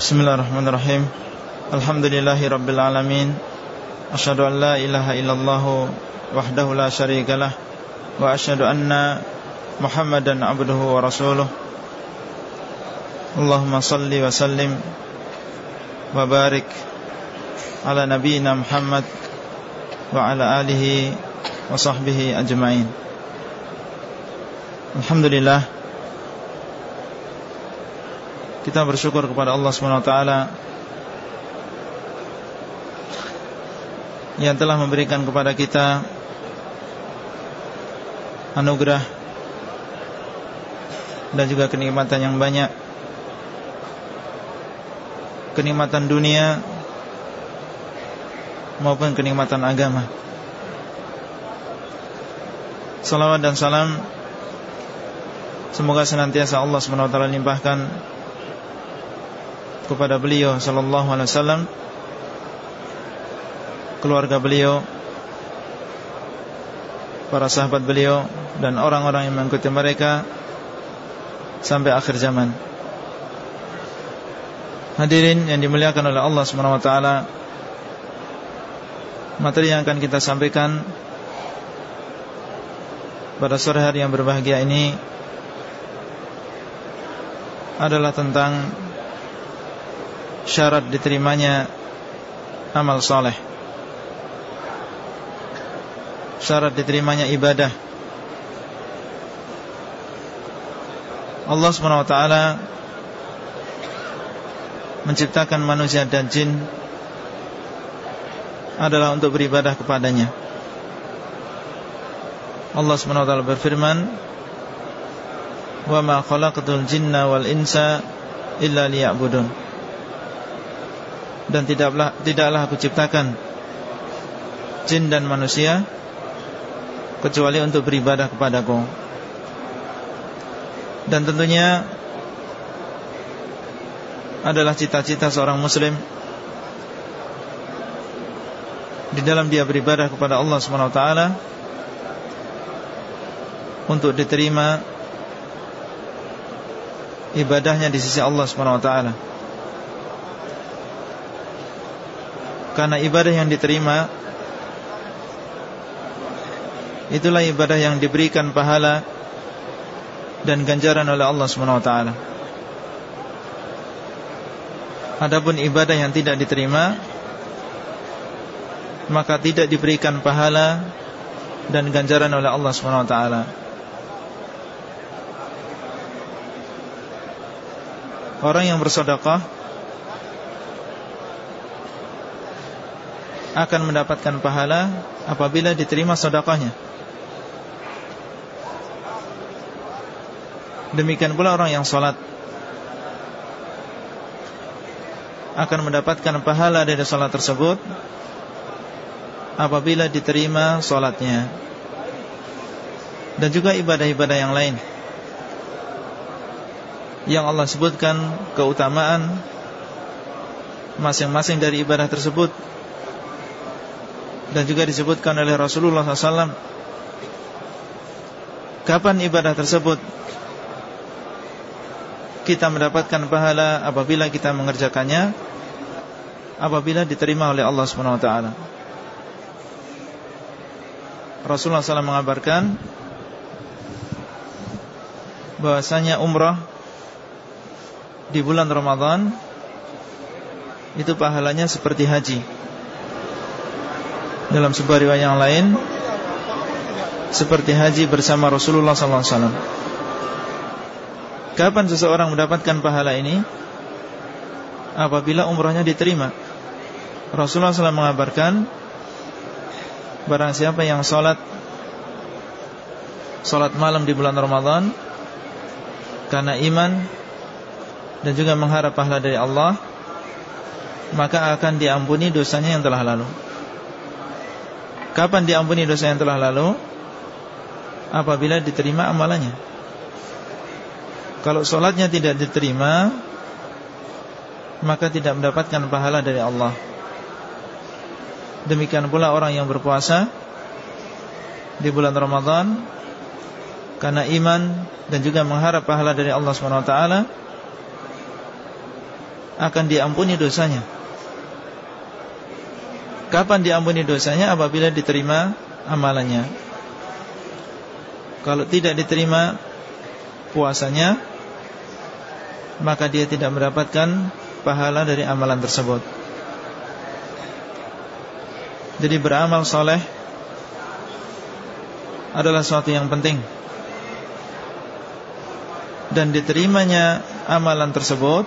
Bismillahirrahmanirrahim Alhamdulillahi Rabbil Alamin Asyadu an la ilaha illallah Wahdahu la syarikalah Wa asyadu anna Muhammadan abduhu wa rasuluh Allahumma salli wa sallim Wa barik Ala nabiyina Muhammad Wa ala alihi Wa sahbihi ajma'in Alhamdulillah kita bersyukur kepada Allah SWT Yang telah memberikan kepada kita Anugerah Dan juga kenikmatan yang banyak. Kenikmatan dunia Maupun kenikmatan agama. Salawat dan salam Semoga senantiasa Allah SWT limpahkan kepada beliau sallallahu alaihi wasallam keluarga beliau para sahabat beliau dan orang-orang yang mengikuti mereka sampai akhir zaman. Hadirin yang dimuliakan oleh Allah Subhanahu wa taala. Materi yang akan kita sampaikan pada sore hari yang berbahagia ini adalah tentang syarat diterimanya amal soleh Syarat diterimanya ibadah. Allah SWT Menciptakan manusia dan jin Adalah untuk beribadah kepadanya. Allah SWT berfirman Wa ma khalaqatul jinna wal insa Illa liya'budun dan tidaklah tidaklah aku ciptakan jin dan manusia kecuali untuk beribadah kepadaku. Dan tentunya adalah cita-cita seorang muslim di dalam dia beribadah kepada Allah SWT untuk diterima ibadahnya di sisi Allah SWT. Karena ibadah yang diterima Itulah ibadah yang diberikan pahala Dan ganjaran oleh Allah SWT Adapun ibadah yang tidak diterima Maka tidak diberikan pahala Dan ganjaran oleh Allah SWT Orang yang bersodakah akan mendapatkan pahala apabila diterima sedekahnya. Demikian pula orang yang sholat akan mendapatkan pahala dari sholat tersebut apabila diterima sholatnya dan juga ibadah-ibadah yang lain yang Allah sebutkan keutamaan masing-masing dari ibadah tersebut dan juga disebutkan oleh Rasulullah SAW Kapan ibadah tersebut Kita mendapatkan pahala apabila kita mengerjakannya Apabila diterima oleh Allah SWT Rasulullah SAW mengabarkan bahwasanya umrah di bulan Ramadan itu pahalanya seperti haji dalam sebuah riwayat yang lain seperti haji bersama Rasulullah SAW. Kapan seseorang mendapatkan pahala ini? Apabila umrahnya diterima. Rasulullah SAW mengabarkan Barang siapa yang sholat Sholat malam di bulan Ramadan Karena iman Dan juga mengharap pahala dari Allah Maka akan diampuni dosanya yang telah lalu Kapan diampuni dosa yang telah lalu? Apabila diterima amalannya Kalau sholatnya tidak diterima Maka tidak mendapatkan pahala dari Allah Demikian pula orang yang berpuasa Di bulan Ramadan Karena iman Dan juga mengharap pahala dari Allah SWT akan diampuni dosanya. Kapan diampuni dosanya? Apabila diterima amalannya. Kalau tidak diterima puasanya, maka dia tidak mendapatkan pahala dari amalan tersebut. Jadi beramal soleh adalah sesuatu yang penting Dan diterimanya amalan tersebut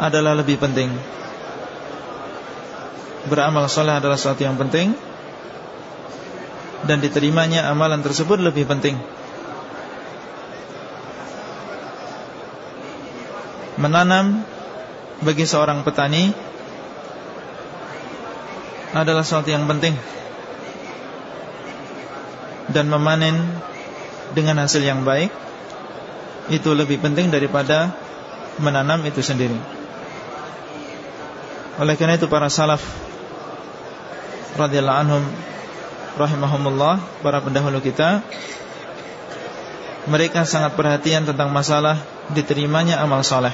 Adalah lebih penting Beramal soleh adalah sesuatu yang penting. Dan diterimanya amalan tersebut lebih penting. Menanam bagi seorang petani Adalah sesuatu yang penting. Dan memanen dengan hasil yang baik itu lebih penting daripada menanam itu sendiri. Oleh karena itu para salaf radhiyallahu anhum rahimahumullah para pendahulu kita mereka sangat perhatian tentang masalah diterimanya amal saleh.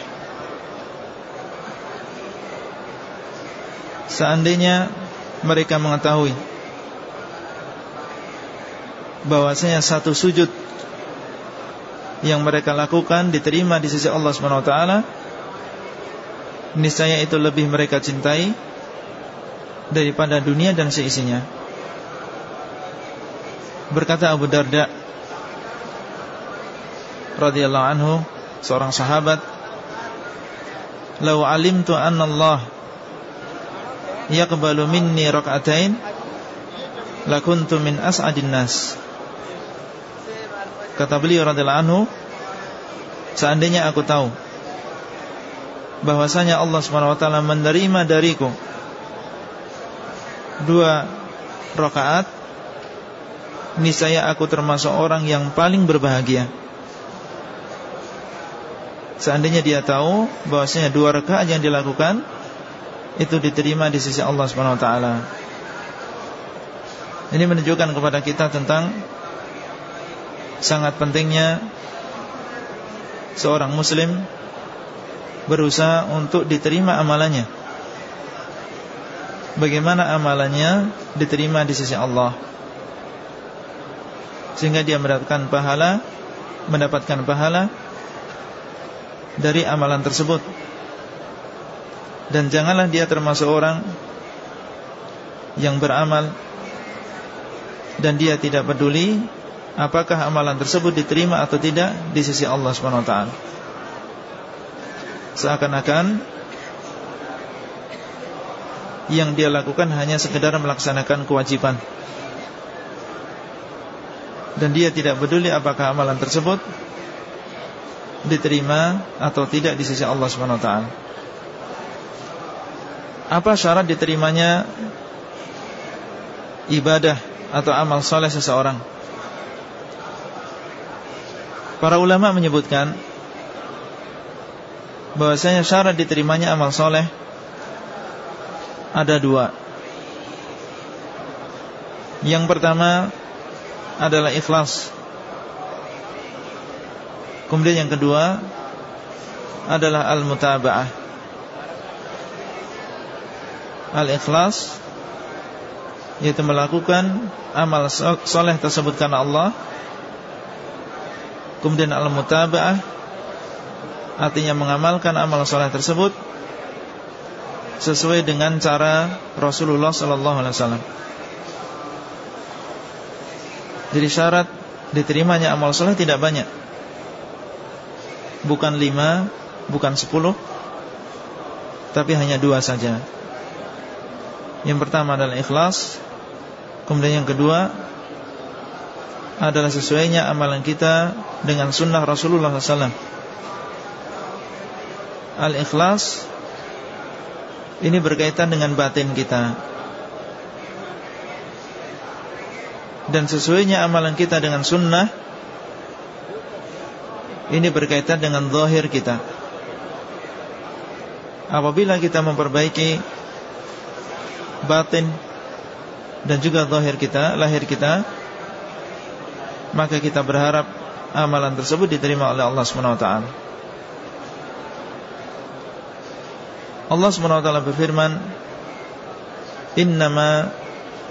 Seandainya mereka mengetahui bahwasanya satu sujud yang mereka lakukan diterima di sisi Allah Subhanahu wa taala niscaya itu lebih mereka cintai daripada dunia dan seisinya berkata Abu Darda radhiyallahu anhu seorang sahabat "Lau alimtu anna Allah yaqbalu minni rak'atain lakuntu min as'adin nas." Kata beliau radhiyallahu anhu, seandainya aku tahu bahwasanya Allah Subhanahu wa taala menerima dariku dua rakaat, niscaya aku termasuk orang yang paling berbahagia. Seandainya dia tahu bahwasanya dua rakaat yang dilakukan itu diterima di sisi Allah Subhanahu wa taala. Ini menunjukkan kepada kita tentang sangat pentingnya seorang muslim berusaha untuk diterima amalannya. Bagaimana amalannya diterima di sisi Allah Sehingga dia mendapatkan pahala Mendapatkan pahala Dari amalan tersebut Dan janganlah dia termasuk orang Yang beramal Dan dia tidak peduli apakah amalan tersebut diterima atau tidak di sisi Allah Subhanahu wa taala. Seakan-akan yang dia lakukan hanya sekedar melaksanakan kewajiban. Dan dia tidak peduli apakah amalan tersebut diterima atau tidak di sisi Allah Subhanahu wa. Apa syarat diterimanya ibadah atau amal soleh seseorang? Para ulama menyebutkan bahwasanya syarat diterimanya amal soleh ada dua. Yang pertama adalah ikhlas. Kemudian yang kedua adalah al-mutaba'ah. Al-ikhlas yaitu melakukan amal soleh tersebut karena Allah Kemudian al-mutaba'ah Artinya mengamalkan amal soleh tersebut Sesuai dengan cara Rasulullah Sallallahu Alaihi Wasallam. Jadi syarat diterimanya amal soleh tidak banyak Bukan lima Bukan sepuluh Tapi hanya dua saja Yang pertama adalah ikhlas Kemudian yang kedua adalah sesuainya amalan kita dengan sunnah Rasulullah SAW. Al-ikhlas ini berkaitan dengan batin kita. Dan sesuainya amalan kita dengan sunnah ini berkaitan dengan zahir kita. Apabila kita memperbaiki batin dan juga zahir kita, lahir kita, maka kita berharap amalan tersebut diterima oleh Allah Subhanahu wa taala. Allah SWT berfirman Innama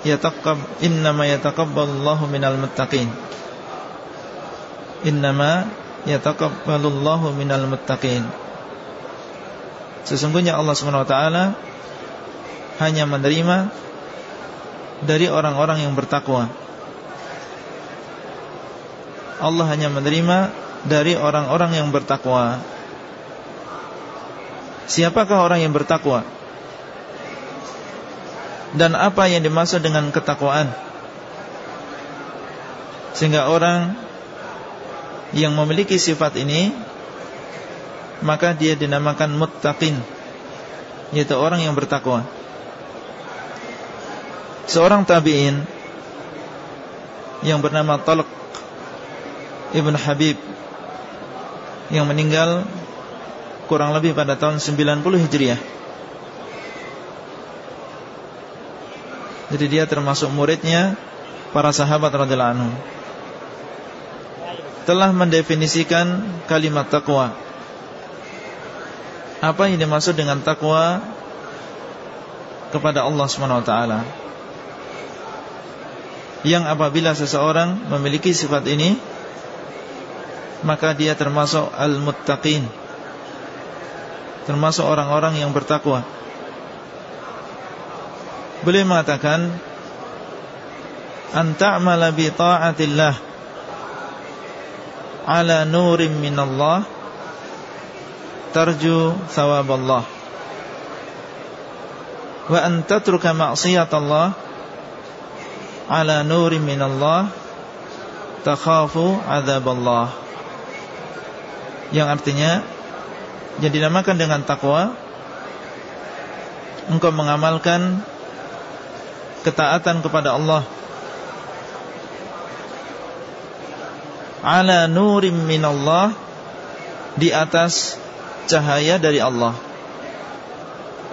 yataqab innama yataqabbalullahu minal muttaqin. Innama yataqabbalullahu minal muttaqin. Sesungguhnya Allah SWT hanya menerima dari orang-orang yang bertakwa. Allah hanya menerima dari orang-orang yang bertakwa Siapakah orang yang bertakwa? Dan apa yang dimaksud dengan ketakwaan? Sehingga orang yang memiliki sifat ini Maka dia dinamakan muttaqin Yaitu orang yang bertakwa Seorang tabi'in Yang bernama Talq Ibn Habib Yang meninggal kurang lebih pada tahun 90 Hijriah. Jadi dia termasuk muridnya para sahabat radhiyallahu anhu. Telah mendefinisikan kalimat takwa. Apa yang dimaksud dengan takwa kepada Allah Subhanahu wa taala? Yang apabila seseorang memiliki sifat ini maka dia termasuk al-muttaqin termasuk orang-orang yang bertakwa. Beliau mengatakan anta'mala bi ta'atillah ala nurim minallah tarju thawaballah wa an tatruka ma'siyatallah ala nurim minallah takhafu adzaballah yang artinya yang dinamakan dengan takwa Engkau mengamalkan Ketaatan kepada Allah. Ala nurim minallah Di atas Cahaya dari Allah.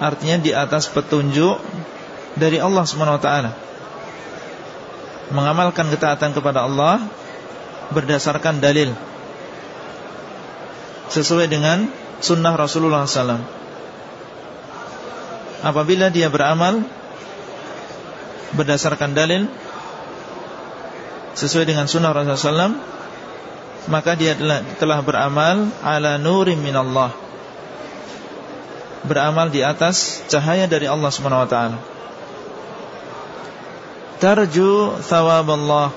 Artinya di atas petunjuk Dari Allah SWT Mengamalkan ketaatan kepada Allah Berdasarkan dalil. Sesuai dengan sunnah Rasulullah SAW Apabila dia beramal Berdasarkan dalil Sesuai dengan sunnah Rasulullah SAW Maka dia telah, telah beramal Ala nurim minallah. Beramal di atas Cahaya dari Allah SWT Tarju thawab Allah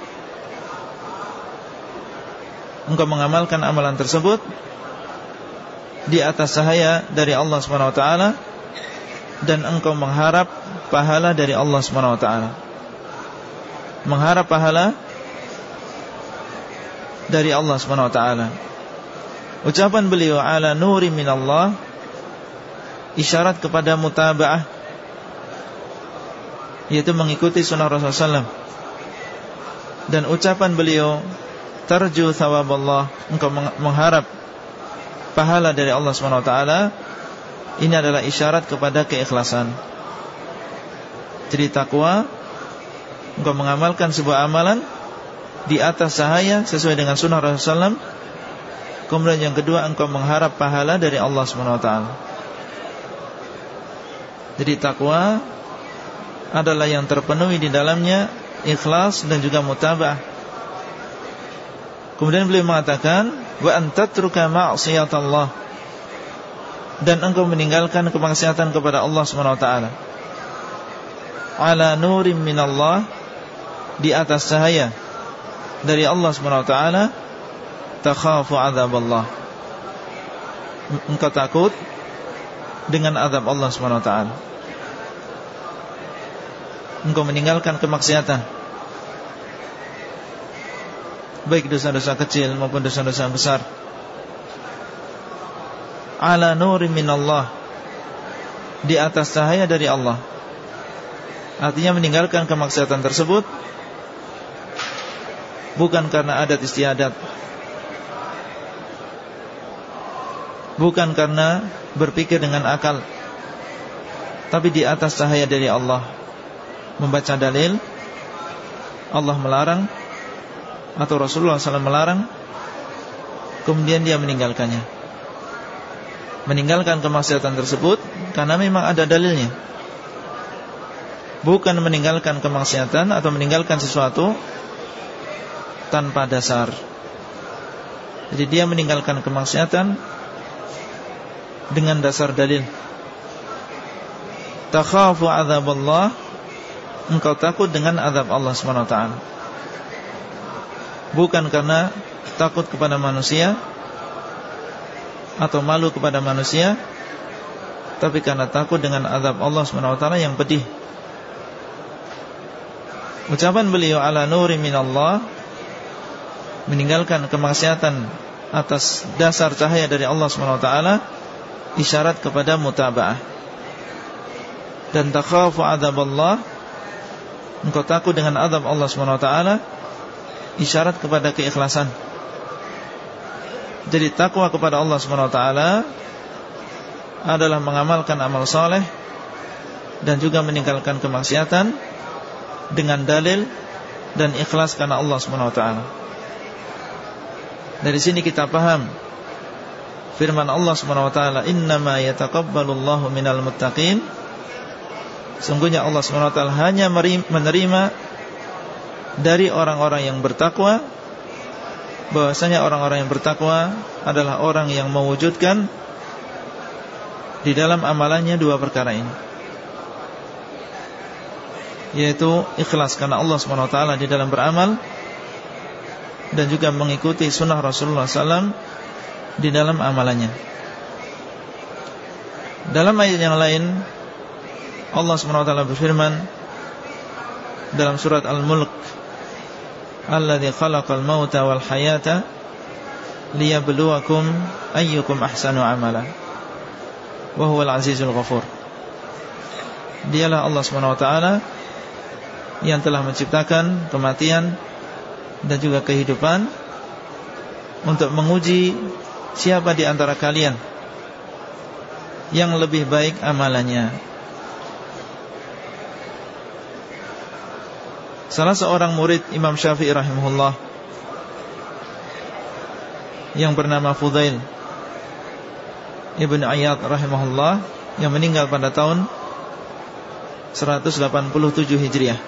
Engkau mengamalkan amalan tersebut di atas cahaya dari Allah Subhanahu wa taala dan engkau mengharap pahala dari Allah Subhanahu wa taala. Mengharap pahala dari Allah Subhanahu wa taala. Ucapan beliau ala nuri minallah isyarat kepada mutabaah yaitu mengikuti sunnah Rasulullah SAW. Dan ucapan beliau tarju Allah engkau mengharap pahala dari Allah SWT Ini adalah isyarat kepada keikhlasan. Jadi takwa Engkau mengamalkan sebuah amalan Di atas cahaya Sesuai dengan sunnah Rasulullah SAW Kemudian yang kedua Engkau mengharap pahala dari Allah SWT Jadi takwa Adalah yang terpenuhi di dalamnya Ikhlas dan juga mutabah. Kemudian beliau mengatakan wa antatruka ma'siyatallah. Dan engkau meninggalkan kemaksiatan kepada Allah Subhanahu wa taala. Ala nurim minallah. Di atas cahaya dari Allah Subhanahu wa taala takhafu adzaballah engkau takut dengan azab Allah Subhanahu wa taala. Engkau meninggalkan kemaksiatan baik dosa-dosa kecil maupun dosa-dosa besar. Ala nurim minallah. Di atas cahaya dari Allah. Artinya meninggalkan kemaksiatan tersebut. Bukan karena adat istiadat. Bukan karena berpikir dengan akal. Tapi di atas cahaya dari Allah. Membaca dalil. Allah melarang atau Rasulullah SAW melarang Kemudian dia meninggalkannya meninggalkan kemaksiatan tersebut karena memang ada dalilnya. Bukan meninggalkan kemaksiatan atau meninggalkan sesuatu tanpa dasar. Jadi dia meninggalkan kemaksiatan dengan dasar dalil. Takhafu azab Allah Engkau takut dengan azab Allah SWT Bukan karena takut kepada manusia Atau malu kepada manusia Tapi karena takut dengan azab Allah SWT yang pedih. Ucapan beliau ala nuri minallah Meninggalkan kemaksiatan Atas dasar cahaya dari Allah SWT Isyarat kepada mutaba'ah. Dan takhafu azab Allah engkau takut dengan azab Allah SWT isyarat kepada keikhlasan. Jadi takwa kepada Allah SWT adalah mengamalkan amal soleh dan juga meninggalkan kemaksiatan dengan dalil dan ikhlas karena Allah SWT dari sini kita paham firman Allah SWT innama yataqabbalullahu minal muttaqin. Sungguhnya Allah SWT hanya menerima Dari orang-orang yang bertakwa bahwasanya orang-orang yang bertakwa Adalah orang yang mewujudkan Di dalam amalannya dua perkara ini. Yaitu ikhlas karena Allah SWT di dalam beramal Dan juga mengikuti sunnah Rasulullah SAW Di dalam amalannya. Dalam ayat yang lain Allah SWT berfirman dalam surat Al-Mulk Alladhi khalaqal mauta wal hayata liyabluwakum ayyukum ahsanu amala. Wa huwal azizul ghafur. Dialah Allah SWT yang telah menciptakan kematian dan juga kehidupan untuk menguji siapa di antara kalian yang lebih baik amalannya Salah seorang murid Imam Syafi'i rahimahullah Yang bernama Fudail Ibn Ayyad rahimahullah Yang meninggal pada tahun 187 Hijriah.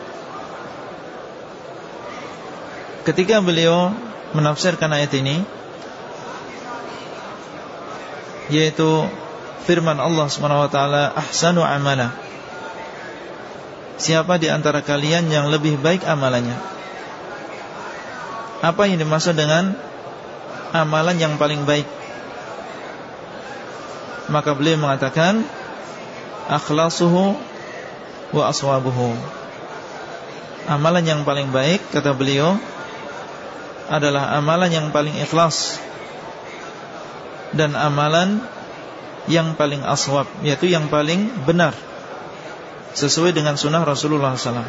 Ketika beliau menafsirkan ayat ini Yaitu firman Allah SWT Ahsanu amala Siapa di antara kalian yang lebih baik amalannya? Apa yang dimaksud dengan Amalan yang paling baik? Maka beliau mengatakan Akhlasuhu Wa aswabuhu. Amalan yang paling baik Kata beliau Adalah amalan yang paling ikhlas Dan amalan Yang paling aswab Yaitu yang paling benar sesuai dengan sunnah Rasulullah SAW.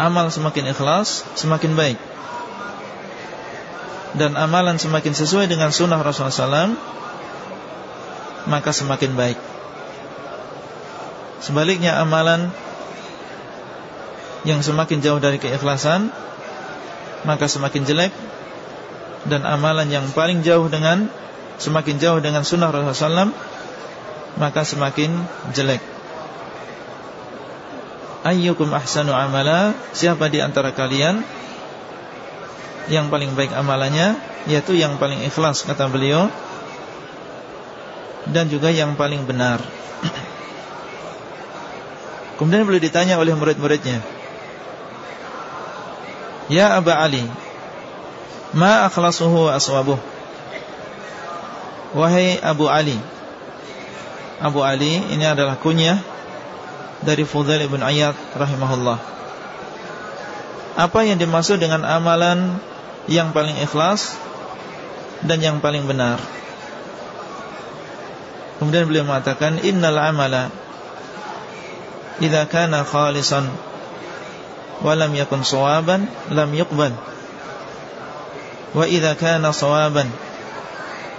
Amal semakin ikhlas, semakin baik. Dan amalan semakin sesuai dengan sunnah Rasulullah SAW, maka semakin baik. Sebaliknya amalan yang semakin jauh dari keikhlasan, maka semakin jelek. Dan amalan yang paling jauh dengan semakin jauh dengan sunnah Rasulullah SAW, maka semakin jelek. Ayyukum ahsanu amala? Siapa di antara kalian Yang paling baik amalannya Yaitu yang paling ikhlas Kata beliau Dan juga yang paling benar. Kemudian beliau ditanya oleh murid-muridnya Ya Aba Ali Ma akhlasuhu aswabuh? Wahai Abu Ali Abu Ali ini adalah kunyah dari Fudail ibn Ayyad rahimahullah. Apa yang dimaksud dengan amalan yang paling ikhlas dan yang paling benar? Kemudian beliau mengatakan innal amala idza kana khalisan wa lam yakun sawaban lam yuqbal. Wa idza kana sawaban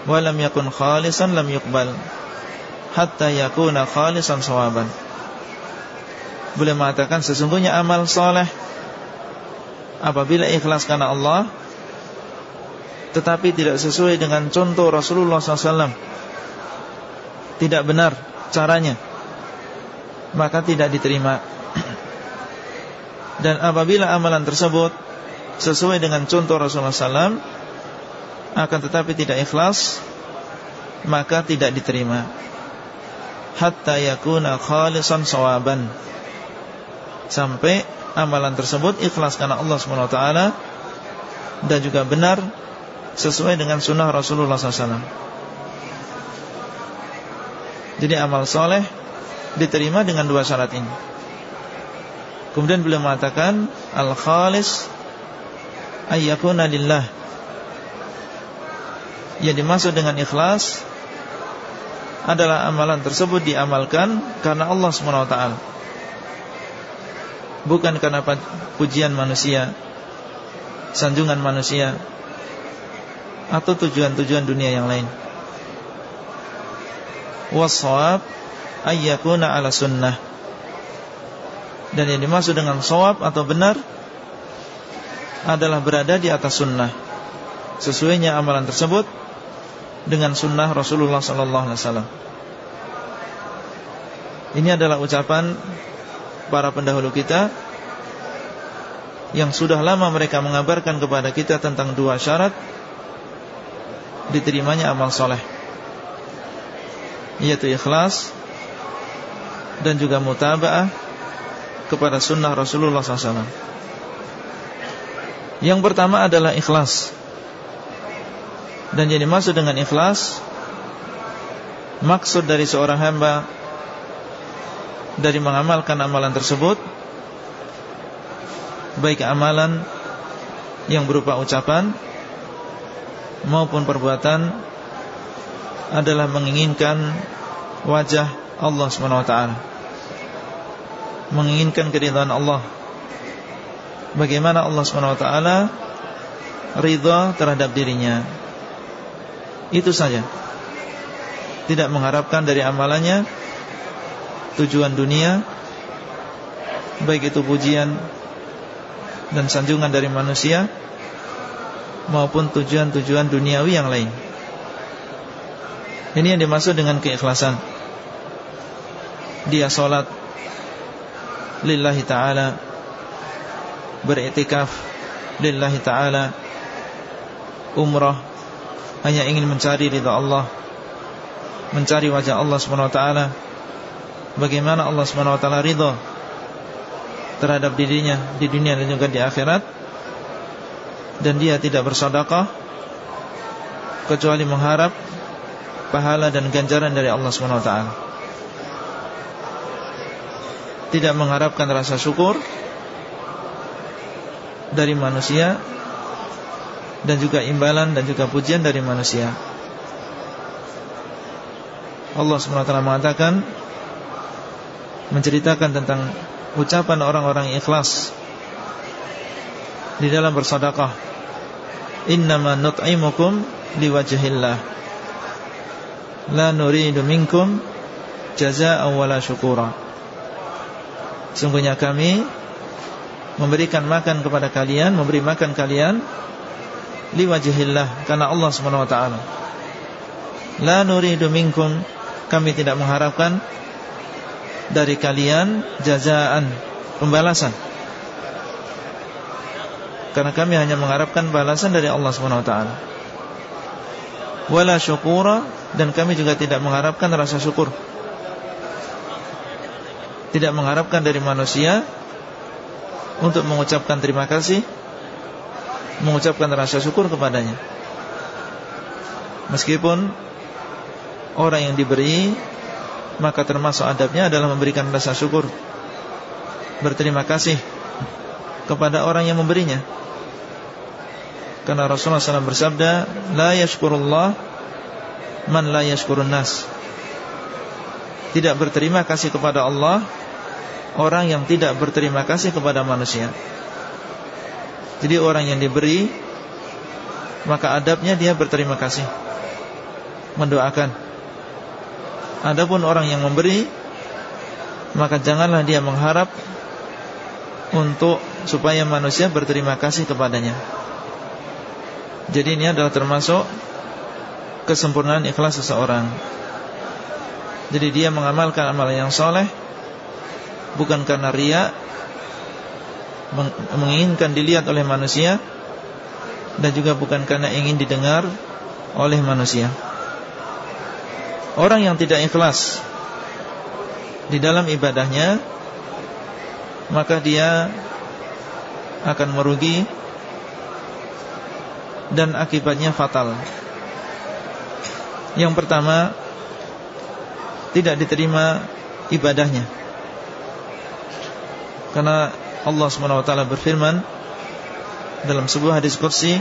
wa lam yakun khalisan lam yuqbal hatta yakuna khalisan sawaban. Boleh mengatakan sesungguhnya amal soleh Apabila ikhlas karena Allah Tetapi tidak sesuai dengan contoh Rasulullah SAW Tidak benar caranya Maka tidak diterima. Dan apabila amalan tersebut Sesuai dengan contoh Rasulullah SAW Akan tetapi tidak ikhlas Maka tidak diterima Hatta yakuna khalisan sawaban Sampai amalan tersebut ikhlas karena Allah SWT Dan juga benar sesuai dengan sunnah Rasulullah SAW. Jadi amal soleh diterima dengan dua syarat ini. Kemudian beliau mengatakan al-khalis ayyakuna lillah. Yang dimaksud dengan ikhlas adalah amalan tersebut diamalkan karena Allah SWT Bukan karena pujian manusia Sanjungan manusia atau tujuan-tujuan dunia yang lain. Wasawab ayyakuna ala sunnah. Dan yang dimaksud dengan sawab atau benar adalah berada di atas sunnah. Sesuainya amalan tersebut dengan sunnah Rasulullah sallallahu alaihi wasallam. Ini adalah ucapan para pendahulu kita yang sudah lama mereka mengabarkan kepada kita tentang dua syarat diterimanya amal soleh Yaitu ikhlas Dan juga mutaba'ah Kepada sunnah Rasulullah SAW Yang pertama adalah ikhlas Dan yang dimaksud dengan ikhlas Maksud dari seorang hamba Dari mengamalkan amalan tersebut Baik amalan Yang berupa ucapan maupun perbuatan adalah menginginkan wajah Allah SWT menginginkan keridhaan Allah. Bagaimana Allah SWT ridha terhadap dirinya itu saja tidak mengharapkan dari amalannya tujuan dunia baik itu pujian dan sanjungan dari manusia maupun tujuan-tujuan duniawi yang lain. Ini yang dimaksud dengan keikhlasan. Dia sholat lillahi ta'ala Beriktikaf lillahi ta'ala Umrah Hanya ingin mencari ridha Allah. Mencari wajah Allah SWT Bagaimana Allah SWT ridha Terhadap dirinya Di dunia dan juga di akhirat. Dan dia tidak bersedekah kecuali mengharap pahala dan ganjaran dari Allah Subhanahu wa taala. Tidak mengharapkan rasa syukur dari manusia dan juga imbalan dan juga pujian dari manusia. Allah taala mengatakan menceritakan tentang ucapan orang-orang ikhlas di dalam bersedekah. Innama nut'imukum liwajhillah. La nuridu minkum jazaa'an wala syukura. Sungguhnya kami memberikan makan kepada kalian memberi makan kalian liwajhillah karena Allah Subhanahu wa taala. La nuridu minkum kami tidak mengharapkan dari kalian jazaan pembalasan. Karena kami hanya mengharapkan balasan dari Allah SWT Wala syukura Dan kami juga tidak mengharapkan rasa syukur. Tidak mengharapkan dari manusia Untuk mengucapkan terima kasih Mengucapkan rasa syukur kepadanya. Meskipun Orang yang diberi Maka termasuk adabnya adalah memberikan rasa syukur Berterima kasih Kepada orang yang memberinya. Karena Rasulullah SAW bersabda La yashkurullah Man la yashkurun nas. Tidak berterima kasih kepada Allah Orang yang tidak berterima kasih kepada manusia Jadi orang yang diberi Maka adabnya dia berterima kasih. Mendoakan. Adapun orang yang memberi Maka janganlah dia mengharap Untuk Supaya manusia berterima kasih kepadanya. Jadi ini adalah termasuk kesempurnaan ikhlas seseorang. Jadi dia mengamalkan amalan yang soleh bukan karena ria, menginginkan dilihat oleh manusia, dan juga bukan karena ingin didengar oleh manusia. Orang yang tidak ikhlas di dalam ibadahnya, maka dia akan merugi dan akibatnya fatal. Yang pertama Tidak diterima ibadahnya Karena Allah SWT berfirman Dalam sebuah hadis kursi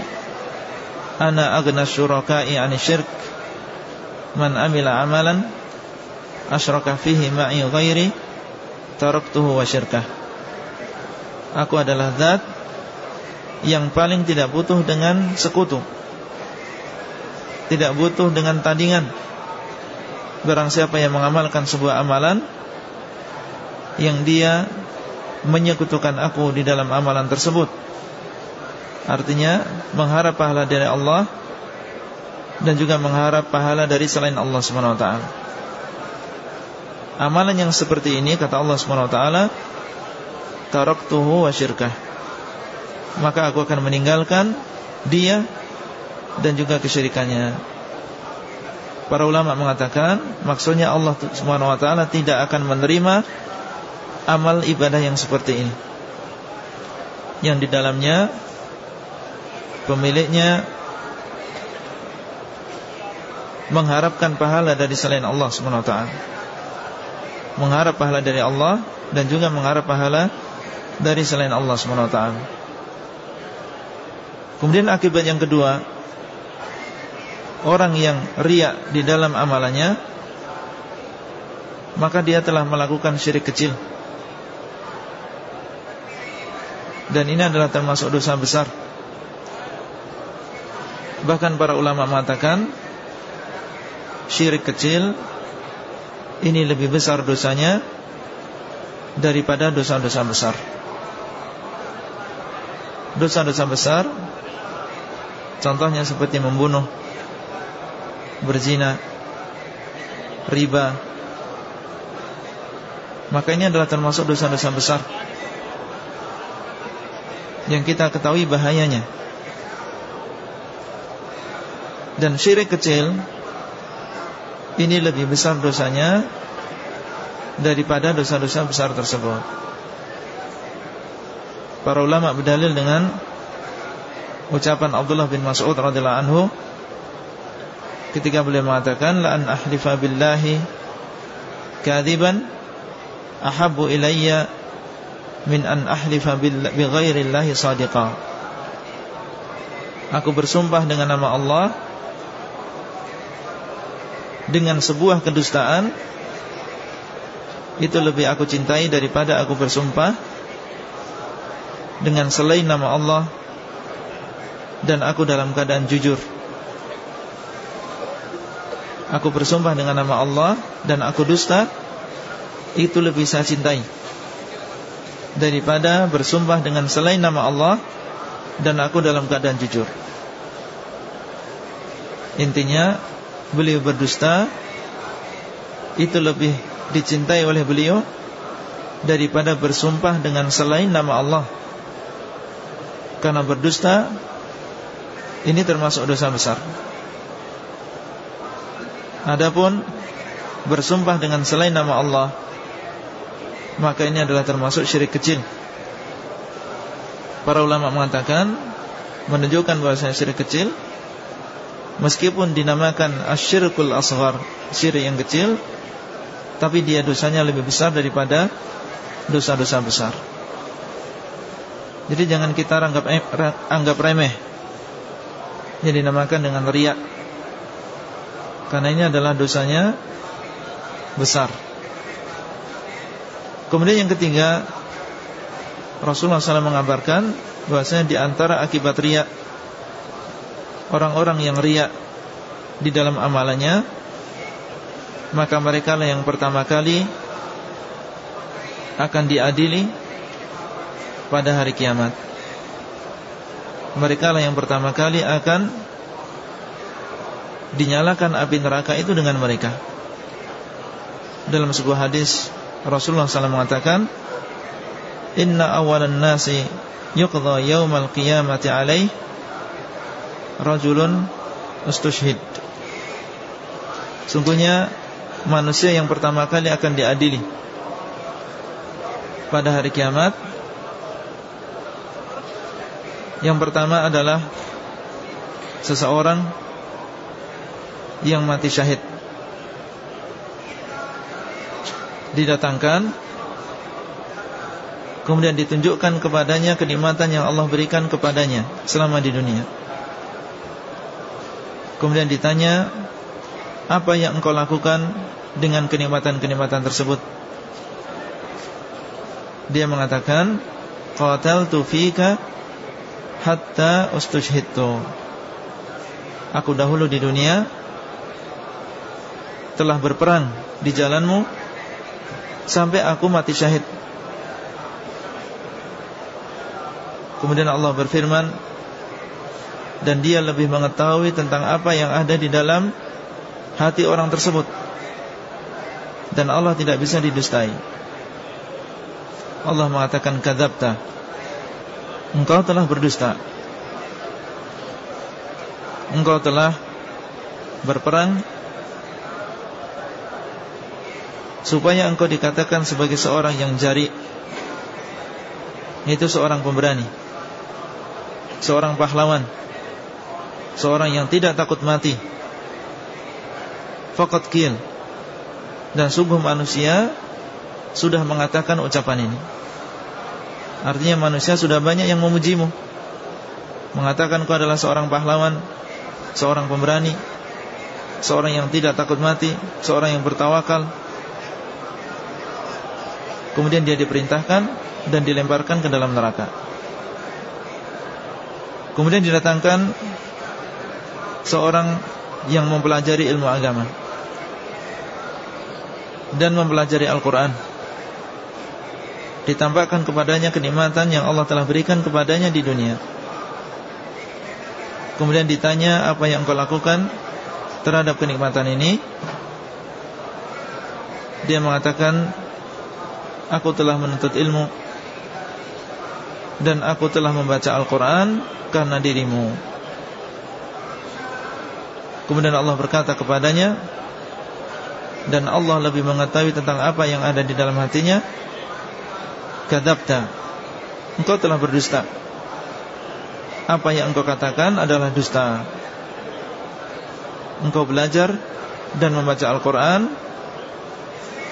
Ana agna syurakai ani syirk Man amila amalan Ashraka fihi ma'i ghairi Taraktuhu wa syirkah. Aku adalah zat Yang paling tidak butuh dengan sekutu tidak butuh dengan tandingan. Barang siapa yang mengamalkan sebuah amalan Yang dia menyekutukan aku di dalam amalan tersebut. Artinya mengharap pahala dari Allah Dan juga mengharap pahala dari selain Allah SWT Amalan yang seperti ini kata Allah SWT Taraktuhu wa syirkah. Maka aku akan meninggalkan dia dan juga kesyirikannya. Para ulama mengatakan maksudnya Allah taala tidak akan menerima amal ibadah yang seperti ini. Yang di dalamnya pemiliknya mengharapkan pahala dari selain Allah Subhanahu wa taala. Mengharap pahala dari Allah dan juga mengharap pahala dari selain Allah Subhanahu wa taala. Kemudian akibat yang kedua orang yang riak di dalam amalannya maka dia telah melakukan syirik kecil dan ini adalah termasuk dosa besar. Bahkan para ulama mengatakan syirik kecil ini lebih besar dosanya daripada dosa-dosa besar. Dosa-dosa besar contohnya seperti membunuh berzina, riba. Maka ini adalah termasuk dosa-dosa besar yang kita ketahui bahayanya. Dan syirik kecil ini lebih besar dosanya daripada dosa-dosa besar tersebut. Para ulama berdalil dengan ucapan Abdullah bin Mas'ud radhiyallahu anhu ketika beliau mengatakan la an ahlifa billahi kadiban ahabbu ilayya min an ahlifa bi sadiqa. Aku bersumpah dengan nama Allah dengan sebuah kedustaan itu lebih aku cintai daripada aku bersumpah dengan selain nama Allah dan aku dalam keadaan jujur. Aku bersumpah dengan nama Allah Dan aku dusta Itu lebih saya cintai Daripada bersumpah dengan selain nama Allah Dan aku dalam keadaan jujur. Intinya Beliau berdusta. Itu lebih dicintai oleh beliau Daripada bersumpah dengan selain nama Allah. Karena berdusta Ini termasuk dosa besar. Adapun bersumpah dengan selain nama Allah maka ini adalah termasuk syirik kecil. Para ulama mengatakan menunjukkan bahwa syirik kecil meskipun dinamakan asyirkul asghar, syirik yang kecil, tapi dia dosanya lebih besar daripada dosa-dosa besar. Jadi jangan kita anggap anggap remeh. Yang dinamakan dengan riak karena ini adalah dosanya besar Kemudian yang ketiga Rasulullah SAW mengabarkan bahwasanya di antara akibat riak Orang-orang yang riak Di dalam amalannya Maka mereka lah yang pertama kali Akan diadili Pada hari kiamat. Mereka lah yang pertama kali akan Dinyalakan api neraka itu dengan mereka. Dalam sebuah hadis Rasulullah SAW mengatakan Inna awalan nasi Yuqdha yawmal qiyamati alaih Rajulun Ustushhid. Sungguhnya Manusia yang pertama kali akan diadili Pada hari kiamat. Yang pertama adalah Seseorang Yang mati syahid Didatangkan Kemudian ditunjukkan kepadanya Kenikmatan yang Allah berikan kepadanya Selama di dunia. Kemudian ditanya Apa yang engkau lakukan Dengan kenikmatan-kenikmatan tersebut? Dia mengatakan Qataltu fika hatta ustushhidtu. Aku dahulu di dunia telah berperang di jalanmu sampai aku mati syahid. Kemudian Allah berfirman dan dia lebih mengetahui tentang apa yang ada di dalam hati orang tersebut. Dan Allah tidak bisa didustai. Allah mengatakan kadzabta Engkau telah berdusta Engkau telah berperang Supaya engkau dikatakan sebagai seorang yang jari. Itu seorang pemberani. Seorang pahlawan. Seorang yang tidak takut mati. Fakat kill Dan sungguh manusia Sudah mengatakan ucapan ini. Artinya manusia sudah banyak yang memujimu. Mengatakan kau adalah seorang pahlawan Seorang pemberani Seorang yang tidak takut mati Seorang yang bertawakal Kemudian dia diperintahkan Dan dilemparkan ke dalam neraka Kemudian didatangkan Seorang yang mempelajari ilmu agama Dan mempelajari Al-Quran ditampakkan kepadanya kenikmatan yang Allah telah berikan kepadanya di dunia. Kemudian ditanya apa yang kau lakukan terhadap kenikmatan ini. Dia mengatakan, aku telah menuntut ilmu. Dan aku telah membaca Al-Quran karena dirimu. Kemudian Allah berkata kepadanya, dan Allah lebih mengetahui tentang apa yang ada di dalam hatinya. Kadabta Engkau telah berdusta. Apa yang engkau katakan adalah dusta. Engkau belajar Dan membaca Al-Quran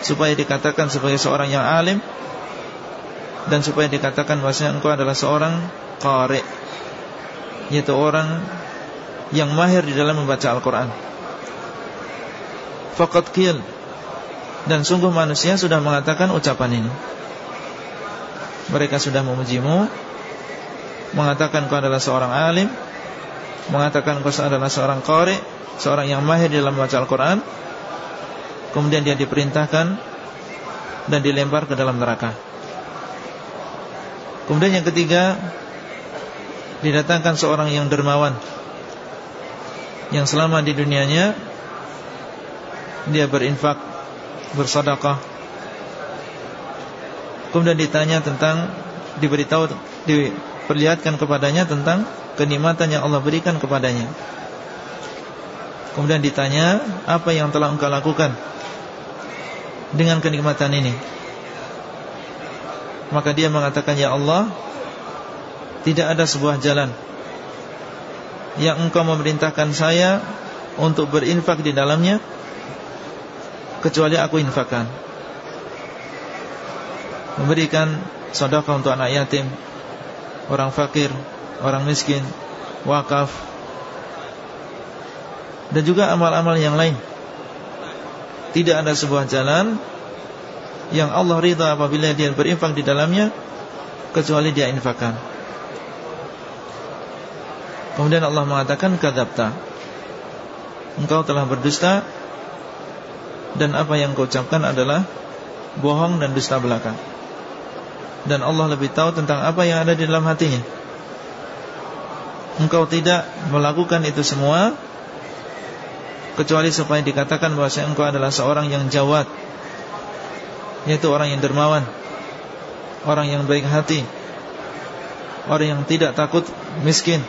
Supaya dikatakan sebagai seorang yang alim. Dan supaya dikatakan bahasanya engkau adalah seorang Qari. Yaitu orang Yang mahir di dalam membaca Al-Quran. Fakat kil Dan sungguh manusia sudah mengatakan ucapan ini. Mereka sudah memujimu. Mengatakan kau adalah seorang alim. Mengatakan kau adalah seorang qari. Seorang yang mahir dalam membaca Al-Quran Kemudian dia diperintahkan Dan dilempar ke dalam neraka. Kemudian yang ketiga Didatangkan seorang yang dermawan. Yang selama di dunianya Dia berinfak Bersadaqah Kemudian ditanya tentang Diberitahu Diperlihatkan kepadanya tentang Kenikmatan yang Allah berikan kepadanya. Kemudian ditanya Apa yang telah engkau lakukan Dengan kenikmatan ini Maka dia mengatakan Ya Allah Tidak ada sebuah jalan Yang engkau memerintahkan saya Untuk berinfak di dalamnya Kecuali aku infakkan memberikan sedekah untuk anak yatim, orang fakir, orang miskin, wakaf dan juga amal-amal yang lain. Tidak ada sebuah jalan yang Allah ridha apabila dia berinfak di dalamnya kecuali dia infakkan. Kemudian Allah mengatakan kadzabta. Engkau telah berdusta dan apa yang kau ucapkan adalah bohong dan dusta belaka dan Allah lebih tahu tentang apa yang ada di dalam hatinya. engkau tidak melakukan itu semua kecuali supaya dikatakan bahwa engkau adalah seorang yang jawad yaitu orang yang dermawan orang yang baik hati orang yang tidak takut miskin.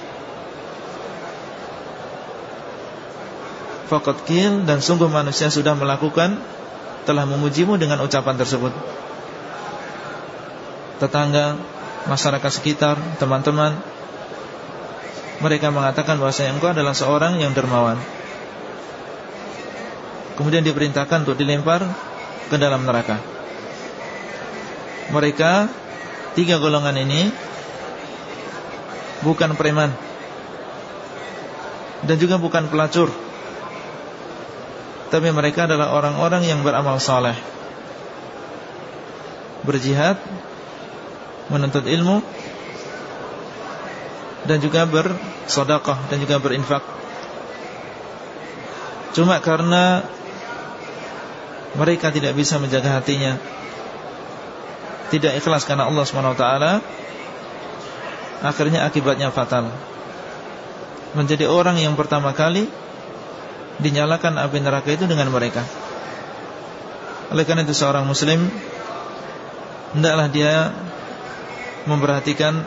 Fakat kil dan sungguh manusia sudah melakukan Telah memujimu dengan ucapan tersebut. Tetangga Masyarakat sekitar Teman-teman Mereka mengatakan bahwa engkau adalah seorang yang dermawan Kemudian diperintahkan untuk dilempar Ke dalam neraka. Mereka Tiga golongan ini Bukan preman. Dan juga bukan pelacur. Tapi mereka adalah orang-orang yang beramal saleh. Berjihad Menuntut ilmu Dan juga bersodakah Dan juga berinfak. Cuma karena Mereka tidak bisa menjaga hatinya Tidak ikhlas karena Allah SWT Akhirnya akibatnya fatal Menjadi orang yang pertama kali dinyalakan api neraka itu dengan mereka. Oleh karena itu seorang muslim hendaklah dia memperhatikan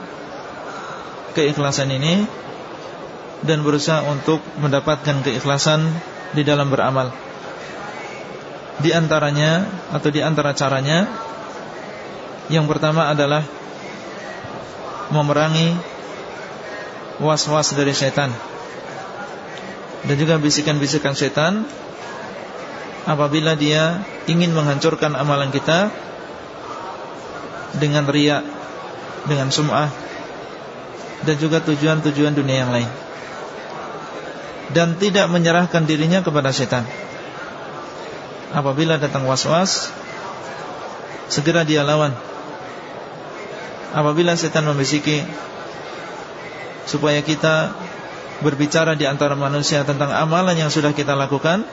keikhlasan ini dan berusaha untuk mendapatkan keikhlasan di dalam beramal. Di antaranya atau di antara caranya yang pertama adalah memerangi was-was dari setan dan juga bisikan-bisikan setan apabila dia ingin menghancurkan amalan kita dengan riak, dengan sum'ah dan juga tujuan-tujuan dunia yang lain. Dan tidak menyerahkan dirinya kepada setan. Apabila datang was-was, segera dia lawan. Apabila setan membisiki supaya kita berbicara di antara manusia tentang amalan yang sudah kita lakukan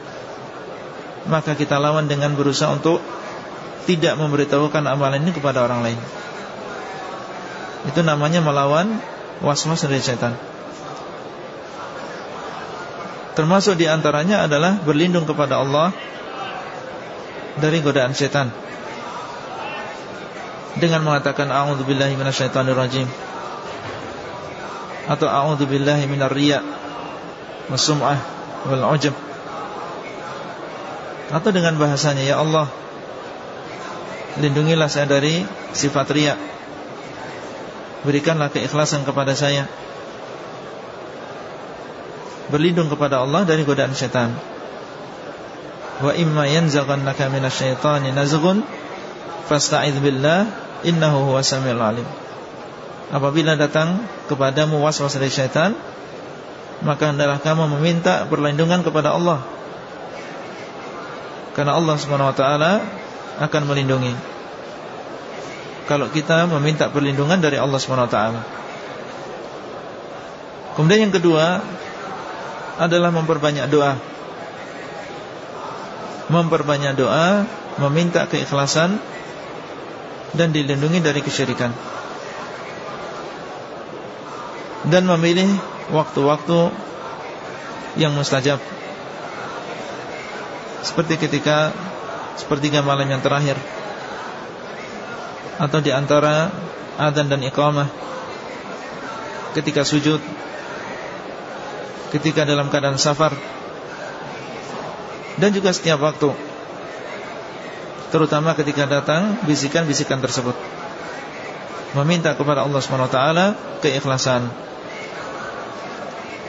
Maka kita lawan dengan berusaha untuk Tidak memberitahukan amalan ini kepada orang lain Itu namanya melawan Was-was dari setan Termasuk di antaranya adalah Berlindung kepada Allah Dari godaan setan. Dengan mengatakan A'udzubillahi minasyaitonirrajim. Atau a'udzu billahi minar riya wasum'ah wal ujub. Atau dengan bahasanya ya Allah lindungilah saya dari sifat riya. Berikanlah keikhlasan kepada saya. Berlindung kepada Allah dari godaan syaitan wa imma yanzaghannaka minasyaitani nazghun fasta'idz billah innahu huwas samiul alim. Apabila datang kepadamu waswas dari syaitan maka hendaklah kamu meminta perlindungan kepada Allah. Karena Allah swt akan melindungi. Kalau kita meminta perlindungan dari Allah swt. kemudian yang kedua adalah memperbanyak doa memperbanyak doa meminta keikhlasan dan dilindungi dari kesyirikan. Dan memilih waktu-waktu yang mustajab. Seperti ketika sepertiga malam yang terakhir. Atau di antara adzan dan iqamah. Ketika sujud. Ketika dalam keadaan safar dan juga setiap waktu terutama ketika datang bisikan-bisikan tersebut meminta kepada Allah SWT keikhlasan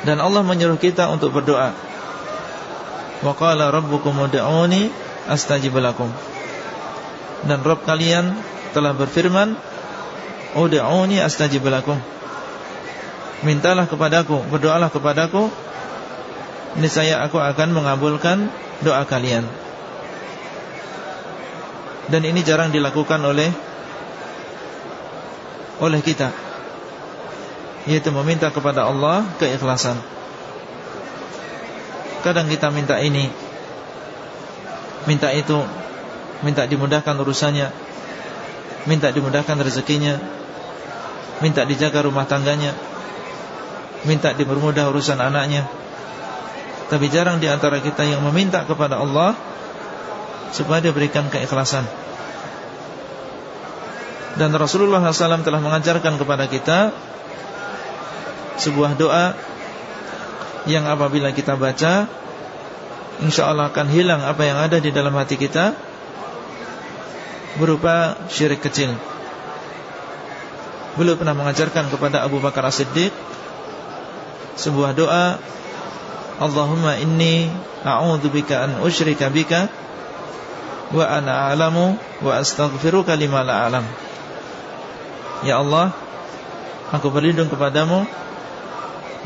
dan Allah menyuruh kita untuk berdoa. Wa qala rabbukum ud'uni astajib lakum. Dan Rabb kalian telah berfirman, "Ud'uni astajib lakum." Mintalah kepadaku, berdoalah kepadaku, niscaya aku akan mengabulkan doa kalian. Dan ini jarang dilakukan oleh oleh kita yaitu meminta kepada Allah keikhlasan. Kadang kita minta ini, minta itu, minta dimudahkan urusannya, minta dimudahkan rezekinya, minta dijaga rumah tangganya. minta dipermudah urusan anaknya. Tapi jarang di antara kita yang meminta kepada Allah supaya diberikan keikhlasan. Dan Rasulullah SAW telah mengajarkan kepada kita sebuah doa yang apabila kita baca insya Allah akan hilang apa yang ada di dalam hati kita berupa syirik kecil. Beliau pernah mengajarkan kepada Abu Bakar As-Siddiq sebuah doa Allahumma inni a'udzubika an usyrika bika wa ana a'lamu wa astaghfiruka lima la a'lam. Ya Allah, aku berlindung kepadamu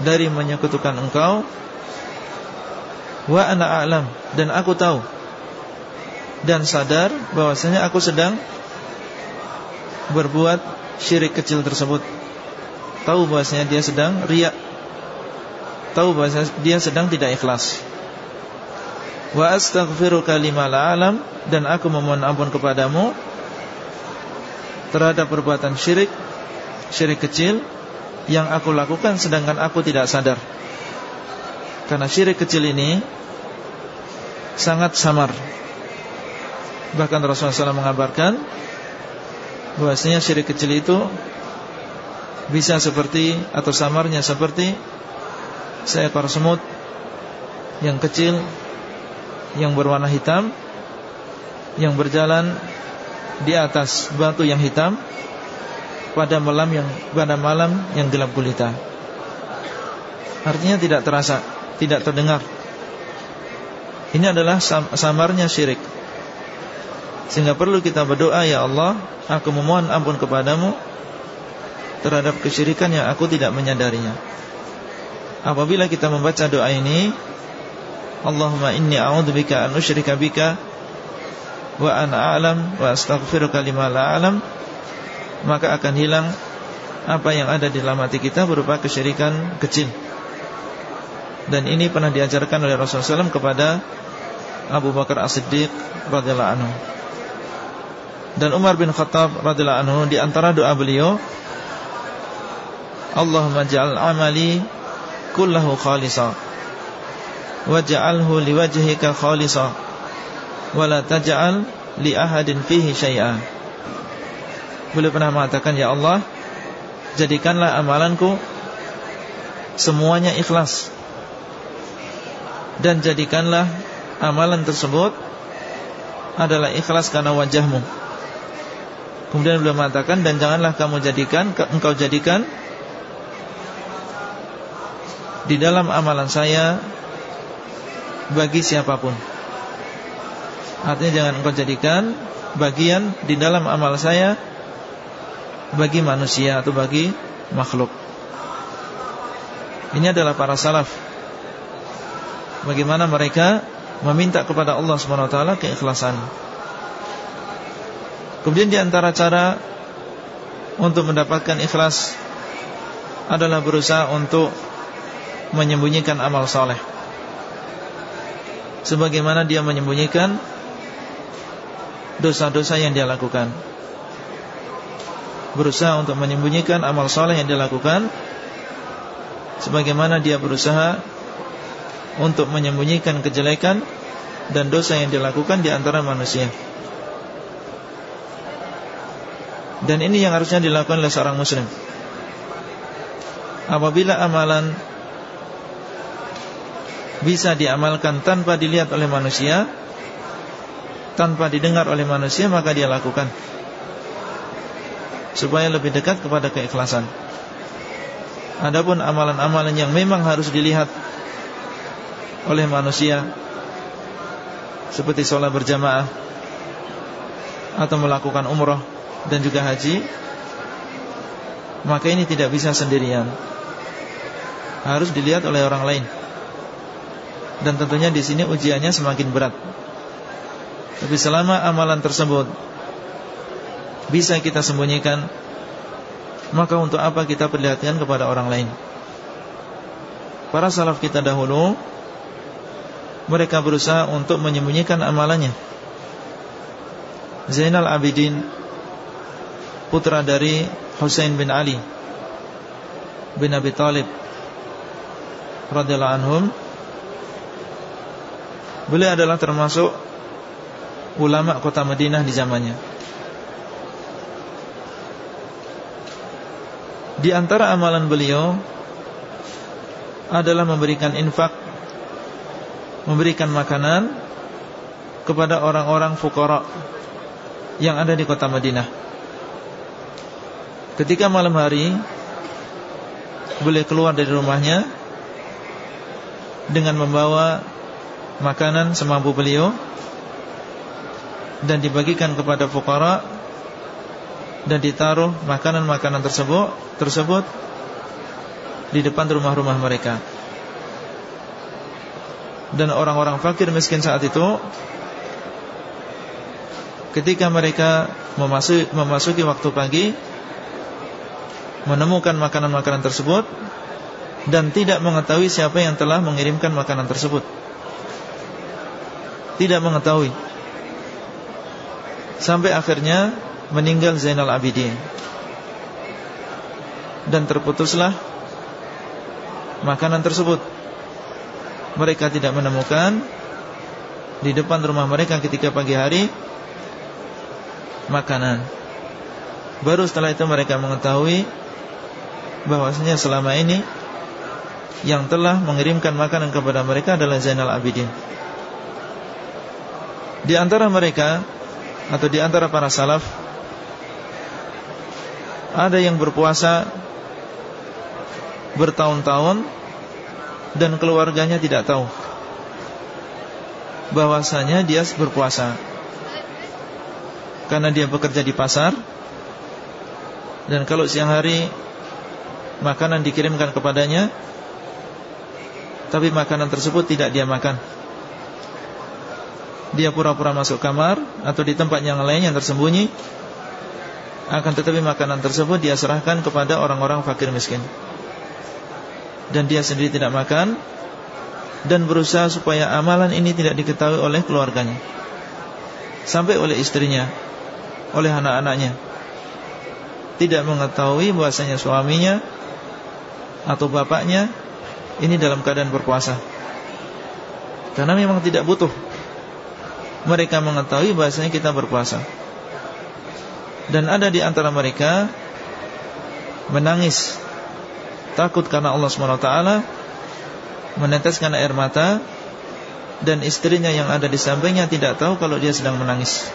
dari menyekutukan engkau wa ana a'lam dan aku tahu dan sadar bahwasanya aku sedang berbuat syirik kecil tersebut. Tahu bahwasanya dia sedang riak. Tahu bahwasanya dia sedang tidak ikhlas. Wa astaghfiruka lima la alam dan aku memohon ampun kepadamu terhadap perbuatan syirik syirik kecil yang aku lakukan sedangkan aku tidak sadar. Karena syirik kecil ini sangat samar Bahkan Rasulullah SAW mengabarkan bahwasanya syirik kecil itu bisa seperti atau samarnya seperti seekor semut yang kecil yang berwarna hitam yang berjalan di atas batu yang hitam pada malam yang pada malam yang gelap gulita. Artinya tidak terasa, tidak terdengar. Ini adalah samarnya syirik. Sehingga perlu kita berdoa Ya Allah Aku memohon ampun kepadamu Terhadap kesyirikan yang aku tidak menyadarinya Apabila kita membaca doa ini Allahumma inni a'udzubika an usyrika bika wa ana a'lam wa astaghfiruka lima la a'lam maka akan hilang apa yang ada di dalam hati kita berupa kesyirikan kecil. Dan ini pernah diajarkan oleh Rasulullah SAW kepada Abu Bakar As-Siddiq radhiyallahu anhu. Dan Umar bin Khattab radhiyallahu anhu di antara doa beliau Allahumma ja'al amali kullahu khalisa waj'alhu liwajhika khalisa wa la taj'al li ahadin fihi syai'a. Beliau pernah mengatakan ya Allah jadikanlah amalanku semuanya ikhlas. Dan jadikanlah amalan tersebut adalah ikhlas karena wajahmu. Kemudian beliau mengatakan dan janganlah kamu jadikan engkau jadikan di dalam amalan saya bagi siapa pun. Artinya jangan engkau jadikan bagian di dalam amal saya bagi manusia atau bagi makhluk. Ini adalah para salaf. Bagaimana mereka meminta kepada Allah Subhanahu wa taala keikhlasan. Kemudian di antara cara untuk mendapatkan ikhlas adalah berusaha untuk menyembunyikan amal soleh. Sebagaimana dia menyembunyikan dosa-dosa yang dia lakukan. Berusaha untuk menyembunyikan amal soleh yang dia lakukan. Sebagaimana dia berusaha untuk menyembunyikan kejelekan dan dosa yang dilakukan di antara manusia. Dan ini yang harusnya dilakukan oleh seorang muslim Apabila amalan Bisa diamalkan tanpa dilihat oleh manusia Tanpa didengar oleh manusia Maka dia lakukan. Supaya lebih dekat kepada keikhlasan. Adapun amalan-amalan yang memang harus dilihat Oleh manusia Seperti sholat berjamaah Atau melakukan umrah dan juga haji Maka ini tidak bisa sendirian. Harus dilihat oleh orang lain Dan tentunya di sini ujiannya semakin berat. Tapi selama amalan tersebut Bisa kita sembunyikan Maka untuk apa kita perlihatkan kepada orang lain? Para salaf kita dahulu Mereka berusaha untuk menyembunyikan amalannya. Zainal Abidin putra dari Husain bin Ali bin Abi Talib radhiyallahu anhum Beliau adalah termasuk ulama kota Madinah di zamannya. Di antara amalan beliau adalah memberikan infak, memberikan makanan kepada orang-orang fukara yang ada di kota Madinah. Ketika malam hari beliau keluar dari rumahnya dengan membawa makanan semampu beliau dan dibagikan kepada fukara dan ditaruh makanan-makanan tersebut tersebut di depan rumah-rumah mereka. Dan orang-orang fakir miskin saat itu ketika mereka memasuki, memasuki waktu pagi menemukan makanan-makanan tersebut dan tidak mengetahui siapa yang telah mengirimkan makanan tersebut tidak mengetahui. Sampai akhirnya meninggal Zainal Abidin. Dan terputuslah makanan tersebut. Mereka tidak menemukan di depan rumah mereka ketika pagi hari makanan. Baru setelah itu mereka mengetahui bahwasanya selama ini yang telah mengirimkan makanan kepada mereka adalah Zainal Abidin di antara mereka atau di antara para salaf ada yang berpuasa bertahun-tahun dan keluarganya tidak tahu bahwasanya dia berpuasa. Karena dia bekerja di pasar dan kalau siang hari makanan dikirimkan kepadanya tapi makanan tersebut tidak dia makan dia pura-pura masuk kamar atau di tempat yang lain yang tersembunyi akan tetapi makanan tersebut dia serahkan kepada orang-orang fakir miskin. Dan dia sendiri tidak makan dan berusaha supaya amalan ini tidak diketahui oleh keluarganya. Sampai oleh istrinya oleh anak-anaknya. Tidak mengetahui bahasanya suaminya atau bapaknya ini dalam keadaan berpuasa. Karena memang tidak butuh mereka mengetahui bahasanya kita berpuasa. Dan ada di antara mereka menangis takut karena Allah SWT meneteskan air mata dan istrinya yang ada di sampingnya tidak tahu kalau dia sedang menangis.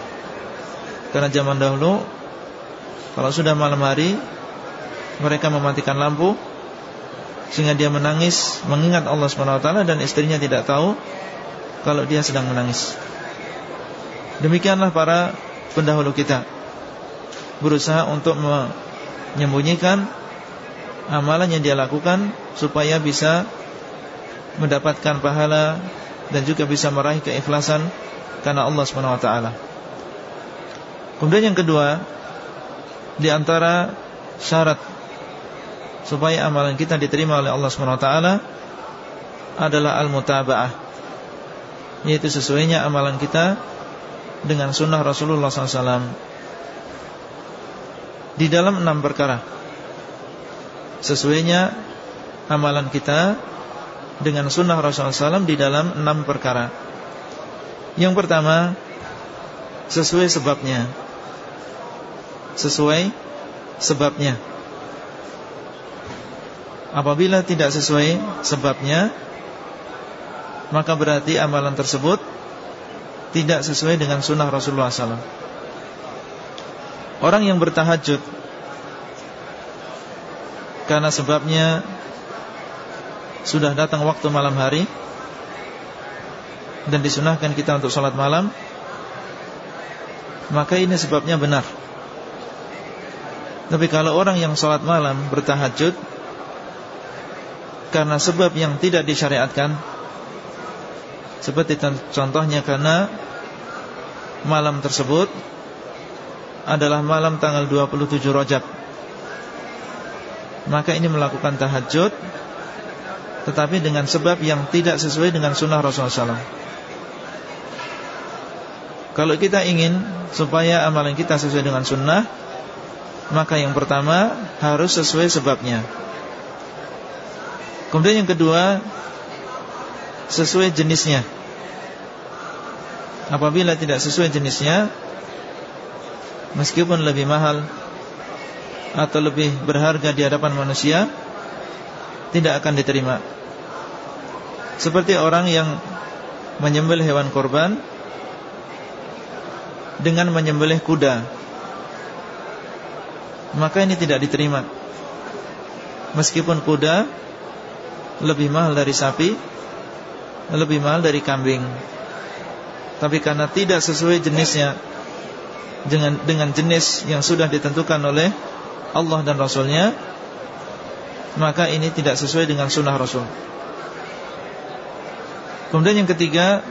Karena zaman dahulu kalau sudah malam hari mereka mematikan lampu sehingga dia menangis mengingat Allah SWT dan istrinya tidak tahu kalau dia sedang menangis. Demikianlah para pendahulu kita. Berusaha untuk menyembunyikan Amalan yang dia lakukan Supaya bisa Mendapatkan pahala Dan juga bisa meraih keikhlasan Karena Allah SWT Kemudian yang kedua Di antara syarat Supaya amalan kita diterima oleh Allah SWT Adalah al-mutaba'ah Yaitu sesuainya amalan kita dengan sunnah Rasulullah SAW di dalam enam perkara. Sesuainya amalan kita dengan sunnah Rasulullah SAW di dalam enam perkara. Yang pertama, sesuai sebabnya. Sesuai sebabnya. Apabila tidak sesuai sebabnya, maka berarti amalan tersebut tidak sesuai dengan sunnah Rasulullah SAW. Orang yang bertahajud karena sebabnya sudah datang waktu malam hari dan disunahkan kita untuk sholat malam, maka ini sebabnya benar. Tapi kalau orang yang sholat malam bertahajud karena sebab yang tidak disyariatkan seperti contohnya karena malam tersebut adalah malam tanggal 27 Rajab. Maka ini melakukan tahajud tetapi dengan sebab yang tidak sesuai dengan sunnah Rasulullah SAW. Kalau kita ingin supaya amalan kita sesuai dengan sunnah, maka yang pertama harus sesuai sebabnya. Kemudian yang kedua Sesuai jenisnya. Apabila tidak sesuai jenisnya Meskipun lebih mahal Atau lebih berharga di hadapan manusia Tidak akan diterima. Seperti orang yang Menyembelih hewan korban Dengan menyembelih kuda Maka ini tidak diterima. Meskipun kuda lebih mahal dari sapi, lebih mahal dari kambing. Tapi karena tidak sesuai jenisnya dengan dengan jenis yang sudah ditentukan oleh Allah dan Rasulnya, maka ini tidak sesuai dengan sunnah Rasul. Kemudian yang ketiga,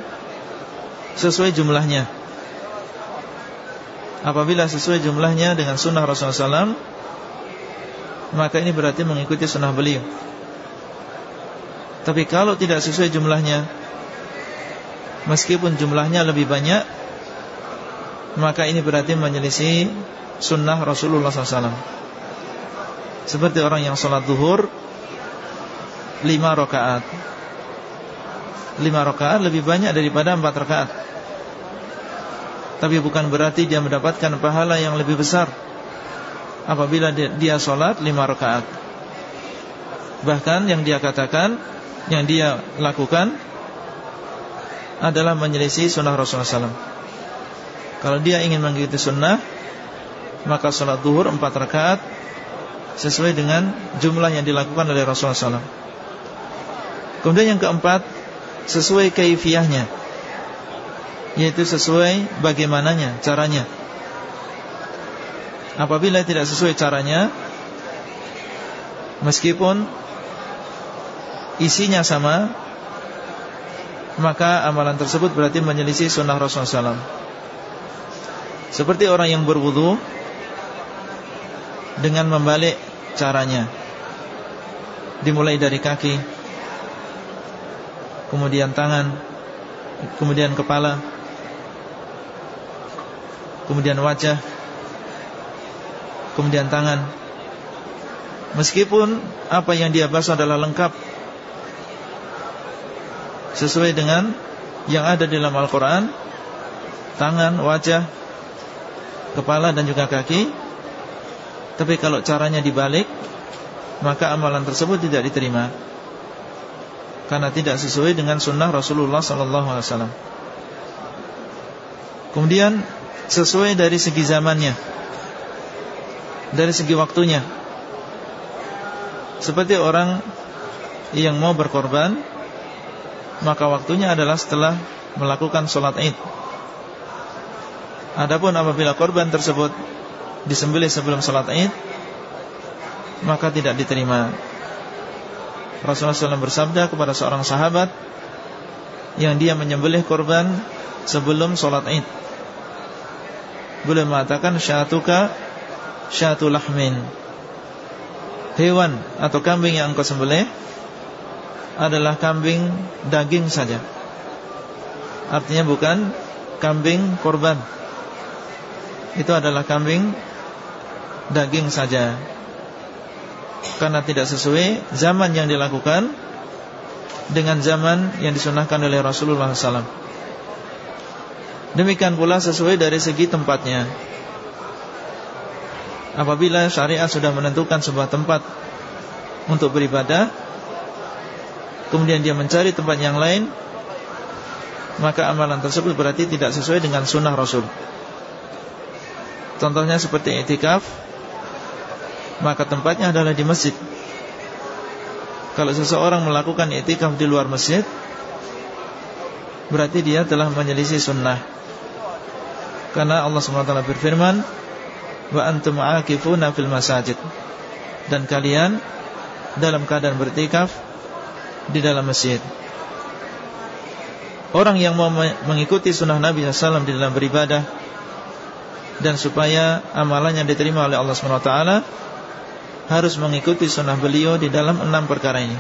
sesuai jumlahnya. Apabila sesuai jumlahnya dengan sunnah Rasulullah SAW, maka ini berarti mengikuti sunnah beliau. Tapi kalau tidak sesuai jumlahnya Meskipun jumlahnya lebih banyak Maka ini berarti menyelisih Sunnah Rasulullah SAW Seperti orang yang sholat duhur Lima rakaat. Lima rakaat lebih banyak daripada empat rakaat. Tapi bukan berarti dia mendapatkan pahala yang lebih besar Apabila dia sholat lima rakaat. Bahkan yang dia katakan yang dia lakukan adalah menyelisih sunnah Rasulullah SAW. Kalau dia ingin mengikuti sunnah, maka sholat duhur empat rakaat sesuai dengan jumlah yang dilakukan oleh Rasulullah SAW. Kemudian yang keempat, sesuai kaifiahnya, yaitu sesuai bagaimananya, caranya. Apabila tidak sesuai caranya, meskipun isinya sama Maka amalan tersebut berarti menyelisih sunnah Rasulullah SAW Seperti orang yang berwudu Dengan membalik caranya. Dimulai dari kaki Kemudian tangan Kemudian kepala Kemudian wajah Kemudian tangan. Meskipun apa yang dia basuh adalah lengkap sesuai dengan yang ada di dalam Al-Quran. Tangan, wajah Kepala dan juga kaki. Tapi kalau caranya dibalik Maka amalan tersebut tidak diterima. Karena tidak sesuai dengan sunnah Rasulullah SAW Kemudian Sesuai dari segi zamannya. Dari segi waktunya. Seperti orang Yang mau berkorban maka waktunya adalah setelah melakukan sholat id. Adapun apabila korban tersebut disembelih sebelum sholat id, maka tidak diterima. Rasulullah SAW bersabda kepada seorang sahabat yang dia menyembelih korban sebelum sholat id. Beliau mengatakan syatuka syatulahmin. Hewan atau kambing yang engkau sembelih adalah kambing daging saja. Artinya bukan kambing korban. Itu adalah kambing daging saja. Karena tidak sesuai zaman yang dilakukan Dengan zaman yang disunahkan oleh Rasulullah SAW Demikian pula sesuai dari segi tempatnya. Apabila syariat sudah menentukan sebuah tempat Untuk beribadah kemudian dia mencari tempat yang lain maka amalan tersebut berarti tidak sesuai dengan sunnah Rasul. Contohnya seperti etikaf maka tempatnya adalah di masjid. Kalau seseorang melakukan etikaf di luar masjid berarti dia telah menyelisih sunnah. Karena Allah SWT berfirman wa antum aakifuna fil masajid. Dan kalian dalam keadaan bertikaf di dalam masjid. Orang yang mau mengikuti sunnah Nabi SAW di dalam beribadah Dan supaya amalannya diterima oleh Allah SWT Harus mengikuti sunnah beliau di dalam enam perkara ini.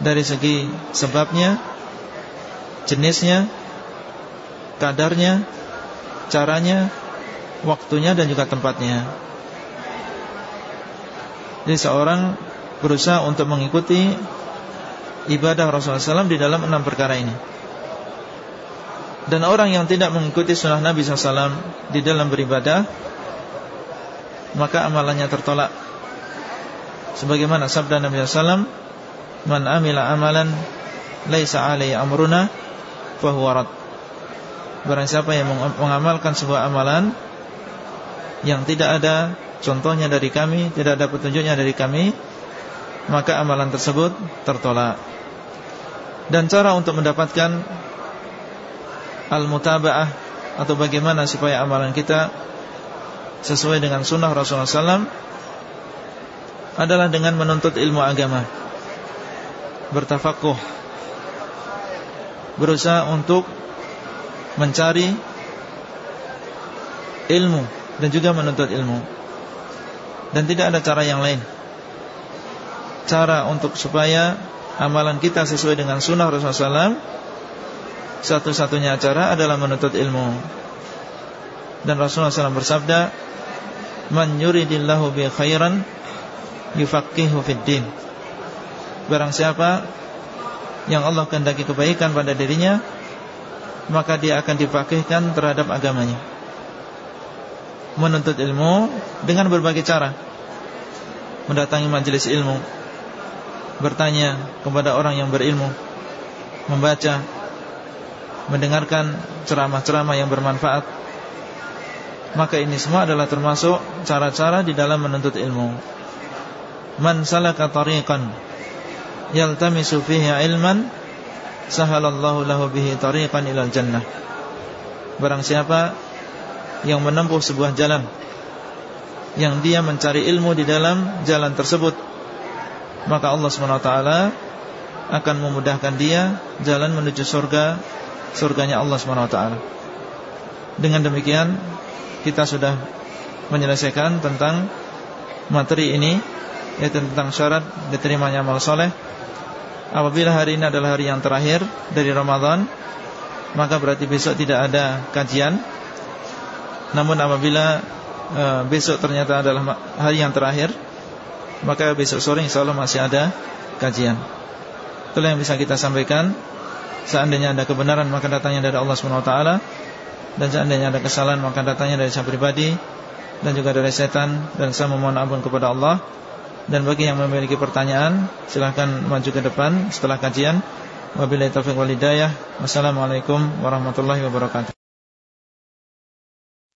Dari segi sebabnya Jenisnya Kadarnya Caranya Waktunya dan juga tempatnya. Jadi seorang berusaha untuk mengikuti ibadah Rasulullah SAW di dalam enam perkara ini. Dan orang yang tidak mengikuti sunnah Nabi SAW di dalam beribadah, maka amalannya tertolak. Sebagaimana sabda Nabi SAW, Man amila amalan laisa alaihi amruna fahuwa rad. Barang siapa yang mengamalkan sebuah amalan yang tidak ada contohnya dari kami, tidak ada petunjuknya dari kami, maka amalan tersebut tertolak. Dan cara untuk mendapatkan al-mutaba'ah atau bagaimana supaya amalan kita sesuai dengan sunnah Rasulullah SAW adalah dengan menuntut ilmu agama, bertafakuh, berusaha untuk mencari ilmu dan juga menuntut ilmu. Dan tidak ada cara yang lain cara untuk supaya amalan kita sesuai dengan sunnah Rasulullah SAW satu-satunya cara adalah menuntut ilmu. Dan Rasulullah SAW bersabda man yuridillahu bi khairan yufaqihu fid din. Barang siapa yang Allah kehendaki kebaikan pada dirinya maka dia akan dipakihkan terhadap agamanya. Menuntut ilmu dengan berbagai cara mendatangi majelis ilmu bertanya kepada orang yang berilmu membaca mendengarkan ceramah-ceramah yang bermanfaat maka ini semua adalah termasuk cara-cara di dalam menuntut ilmu. Man salaka tariqan yaltamisu fihi ilman sahalallahu lahu bihi tariqan ilal jannah. Barang siapa yang menempuh sebuah jalan yang dia mencari ilmu di dalam jalan tersebut maka Allah SWT akan memudahkan dia jalan menuju surga surganya Allah SWT dengan demikian kita sudah menyelesaikan tentang materi ini yaitu tentang syarat diterimanya amal soleh. Apabila hari ini adalah hari yang terakhir dari Ramadan Maka berarti besok tidak ada kajian. Namun apabila e, besok ternyata adalah hari yang terakhir Maka besok sore insya Allah masih ada kajian. Itulah yang bisa kita sampaikan. Seandainya ada kebenaran maka datangnya dari Allah SWT Dan seandainya ada kesalahan maka datangnya dari saya pribadi Dan juga dari setan. Dan saya memohon ampun kepada Allah. Dan bagi yang memiliki pertanyaan Silahkan maju ke depan setelah kajian. Wabillahi taufiq walidayah Wassalamualaikum warahmatullahi wabarakatuh